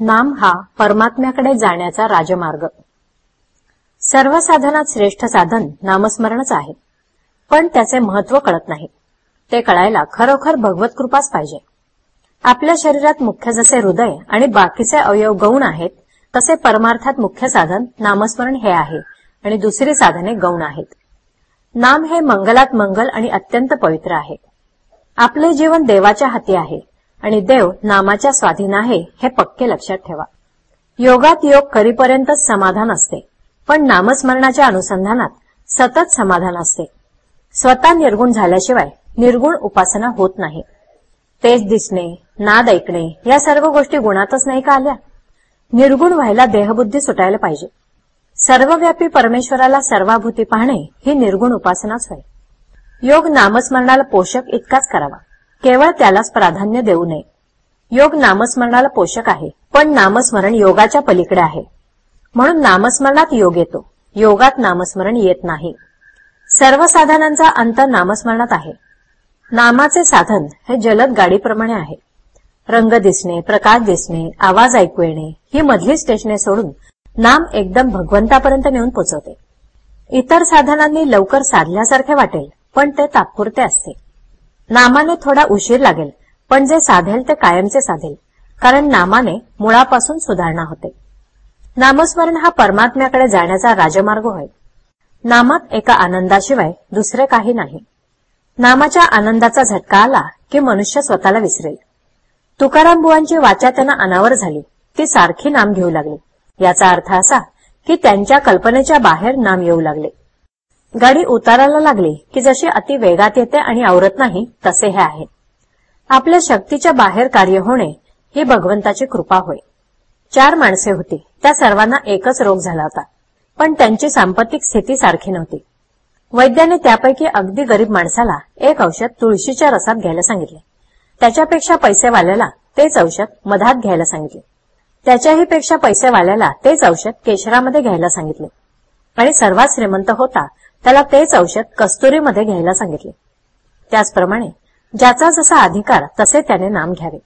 नाम हा परमात्म्याकडे जाण्याचा राजमार्ग. सर्व साधनात श्रेष्ठ साधन नामस्मरणच आहे. पण त्याचे महत्त्व कळत नाही. ते कळायला खरोखर भगवत कृपाच पाहिजे. आपल्या शरीरात मुख्य जसे हृदय आणि बाकीचे अवयव गौण आहेत तसे परमार्थात मुख्य साधन नामस्मरण हे आहे आणि दुसरी साधने गौण आहेत. नाम हे मंगलात मंगल आणि अत्यंत पवित्र आहे. आपले जीवन देवाच्या हाती आहे. आणि देव नामाच्या स्वाधीन आहे हे पक्के लक्षात ठेवा. योगात योग करीपर्यंतच समाधान असते पण नामस्मरणाच्या अनुसंधानात सतत समाधान असते. स्वतः निर्गुण झाल्याशिवाय निर्गुण उपासना होत नाही. तेज दिसणे नाद ऐकणे या सर्व गोष्टी गुणातच नाही का आल्या? निर्गुण व्हायला देहबुद्धी सुटायला पाहिजे. सर्वव्यापी परमेश्वराला सर्वाभूती पाहणे ही निर्गुण उपासनाच होय. योग नामस्मरणाला पोषक इतकाच करावा. केवळ त्यालाच प्राधान्य देऊ नये. योग नामस्मरणाला पोषक आहे पण नामस्मरण योगाच्या पलीकडे आहे. म्हणून नामस्मरणात योग येतो. योगात नामस्मरण येत नाही. सर्व साधनांचा अंत नामस्मरणात आहे. नामाचे साधन हे जलद गाडीप्रमाणे आहे. रंग दिसणे प्रकाश दिसणे आवाज ऐकू येणे ही मधली स्टेशने सोडून नाम एकदम भगवंतापर्यंत नेऊन पोचवते. इतर साधनांनी लवकर साधल्यासारखे वाटेल पण ते तात्पुरते असते. नामाने थोडा उशीर लागेल पण जे साधेल ते कायमचे साधेल कारण नामाने मुळापासून सुधारणा होते. नामस्मरण हा परमात्म्याकडे जाण्याचा राजमार्ग होय. नामात एका आनंदाशिवाय दुसरे काही नाही. नामाच्या आनंदाचा झटका आला की मनुष्य स्वतःला विसरेल. तुकाराम बुवांची वाचा त्यांना अनावर झाली ती सारखी नाम घेऊ लागली. याचा अर्थ असा की त्यांच्या कल्पनेच्या बाहेर नाम येऊ लागले. गाडी उताराला लागली की जशी अति वेगात येते आणि आवरत नाही तसे हे आहे आपल्या शक्तीच्या बाहेर कार्य होणे ही भगवंताची कृपा होय. चार माणसे होती. त्या सर्वांना एकच रोग झाला होता. पण त्यांची सांपत्तिक स्थिती सारखी नव्हती. वैद्याने त्यापैकी अगदी गरीब माणसाला एक औषध तुळशीच्या रसात घ्यायला सांगितले. त्याच्यापेक्षा पैसेवाल्याला तेच औषध मधात घ्यायला सांगितले. त्याच्याही पेक्षा पैसेवाल्याला तेच औषध केशरामध्ये घ्यायला सांगितले. आणि सर्वात श्रीमंत होता त्याला तेच औषध कस्तुरीमध्ये घ्यायला सांगितले. त्याचप्रमाणे ज्याचा जसा अधिकार तसे त्याने नाम घ्यावे.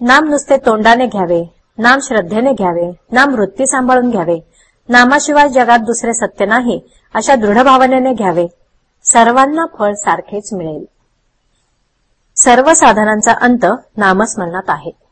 नाम नुसते तोंडाने घ्यावे नाम श्रद्धेने घ्यावे नाम वृत्ती सांभाळून घ्यावे नामाशिवाय जगात दुसरे सत्य नाही अशा दृढ भावनेने घ्यावे. सर्वांना फळ सारखेच मिळेल. सर्व साधनांचा अंत नामस्मरणात आहे.